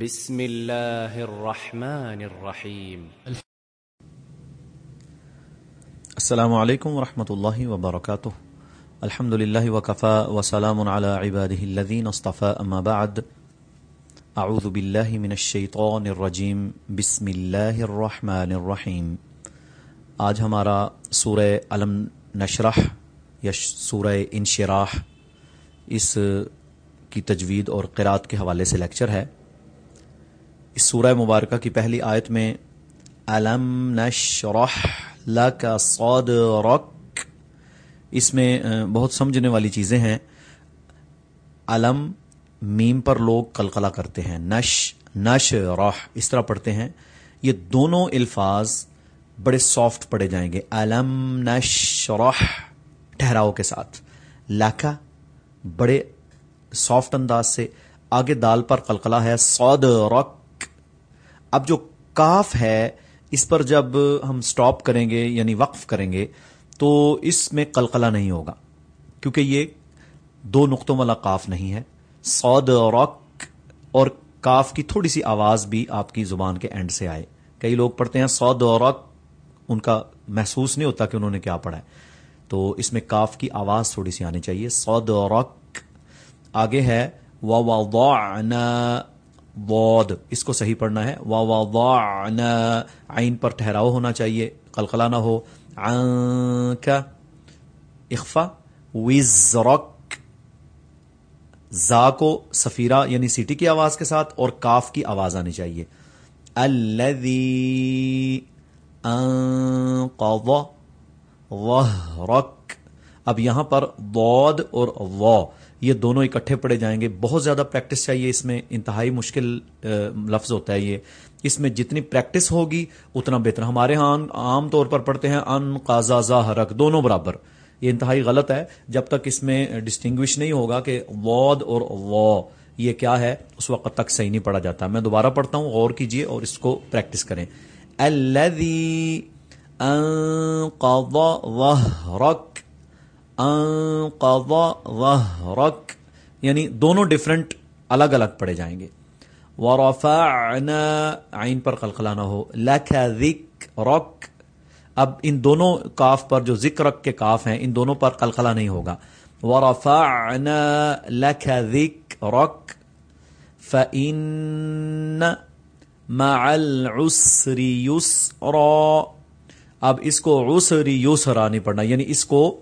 بسم الله الرحمن الرحيم السلام علیکم ورحمۃ اللہ وبرکاتہ۔ الحمد للہ وکفا وسلام علی عباده الذین اصطفى اما بعد۔ اعوذ باللہ من الشیطان الرجیم۔ بسم اللہ الرحمن الرحیم۔ آج ہمارا سورہ علم نشرح، یا سورہ انشراح، اس کی تجوید اور قرات کے حوالے سے لیکچر ہے۔ اس سورہ مبارکہ کی پہلی آیت میں علم نشرح لک صدرک؟ اس میں بہت سمجھنے والی چیزیں ہیں۔ علم میم پر لوگ قلقلہ کرتے ہیں۔ نش نش رح اس طرح پڑھتے ہیں۔ یہ دونوں الفاظ بڑے سافٹ پڑھے جائیں گے۔ علم نش رح ٹھہراؤ کے ساتھ۔ لاکھا بڑے سافٹ انداز سے۔ آگے دال پر قلقلہ ہے۔ سود رک اب جو کاف ہے، اس پر جب ہم سٹاپ کریں گے یعنی وقف کریں گے، تو اس میں قلقلہ نہیں ہوگا۔ کیونکہ یہ دو نقطوں والا کاف نہیں ہے۔ سود رک اور کاف کی تھوڑی سی آواز بھی آپ کی زبان کے اینڈ سے آئے۔ کئی لوگ پڑھتے ہیں سود رک ان کا محسوس نہیں ہوتا کہ انہوں نے کیا پڑھا ہے۔ تو اس میں کاف کی آواز تھوڑی سی آنی چاہیے۔ سود رک آگے ہے واد اس کو صحیح پڑھنا ہے۔ عین پر ٹھہراؤ ہونا چاہیے قلقلہ نہ ہو اخفا وزرک زا کو سفیرہ یعنی سیٹی کی آواز کے ساتھ، اور کاف کی آواز آنی چاہیے۔ الذي انقض ظهرك اب یہاں پر ضاد اور وا، یہ دونوں اکٹھے پڑے جائیں گے۔ بہت زیادہ پریکٹس چاہیے اس میں انتہائی مشکل لفظ ہوتا ہے یہ۔ اس میں جتنی پریکٹس ہوگی، اتنا بہتر۔ ہمارے ہاں عام طور پر پڑھتے ہیں ان قازا ظاہرک دونوں برابر۔ یہ انتہائی غلط ہے، جب تک اس میں ڈسٹنگوش نہیں ہوگا کہ واد اور وا، یہ کیا ہے؟ اس وقت تک صحیح نہیں پڑھا جاتا۔ میں دوبارہ پڑھتا ہوں، غور کیجیے اور اس کو پریکٹس کریں۔ الذي انقض ظهرك ظهرك یعنی دونوں ڈفرنٹ الگ الگ پڑھے جائیں گے۔ ورفعنا، عین پر قلقلہ نہ ہو، لك ذکرک اب ان دونوں کاف پر جو ذکر کے کاف ہیں، ان دونوں پر قلقلہ نہیں ہوگا۔ ورفعنا لك ذکرک فإن مع العسر يسرا۔ اب اس کو عسر یسرا نہیں پڑھنا یعنی اس کو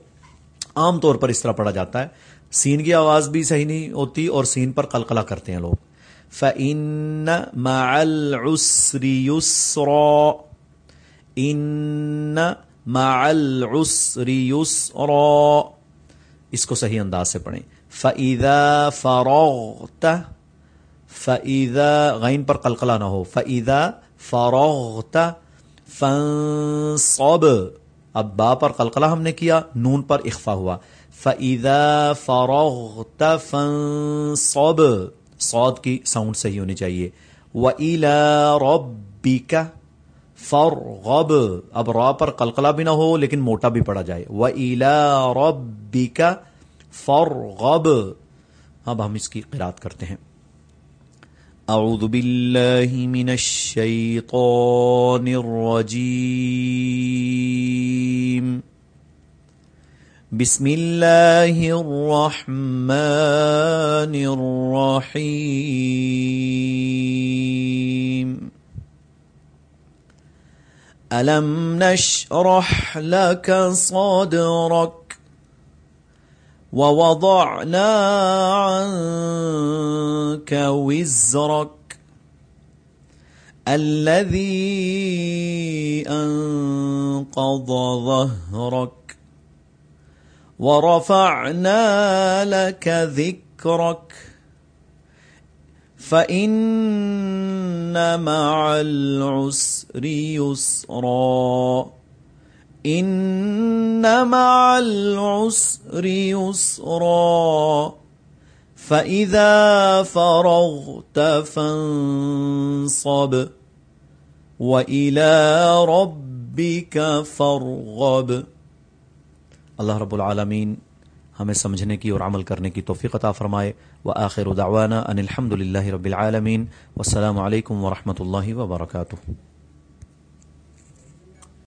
عام طور پر اس طرح پڑھا جاتا ہے۔ سین کی آواز بھی صحیح نہیں ہوتی اور سین پر قلقلہ کرتے ہیں لوگ۔ فَإِنَّ مَعَ الْعُسْرِ يُسْرًا۔ ان مع العسر يسرا۔ اس کو صحیح انداز سے پڑھیں۔ فَإِذَا فَرَغْتَ، فَإِذَا غین پر قلقلہ نہ ہو۔ فَإِذَا فَرَغْتَ فَانصَبْ۔ اب با پر قلقلہ ہم نے کیا، نون پر اخفا ہوا۔ فَإِذَا فَرَغْتَ فَانصَبْ۔ صاد کی ساؤنڈ صحیح ہونی چاہیے۔ وَإِلَى رَبِّكَ فرغب اب را پر قلقلہ بھی نہ ہو، لیکن موٹا بھی پڑا جائے۔ وَإِلَى رَبِّكَ فرغب اب ہم اس کی قرات کرتے ہیں۔ أعوذ بالله من الشيطان الرجيم. بسم الله الرحمن الرحيم. ألم نشرح لك صدرك ووضعنا عنك وزرك الذي أنقض ظهرك ورفعنا لك ذكرك فإن مع العسر يسرا إن مع العسر يسرا. فإذا فرغت فانصب وإلى ربك فارغب. الله رب العالمين ہمیں سمجھنے کی اور عمل کرنے کی توفیق عطا فرمائے. وآخر دعوانا ان الحمد لله رب العالمين والسلام عليكم ورحمة الله وبركاته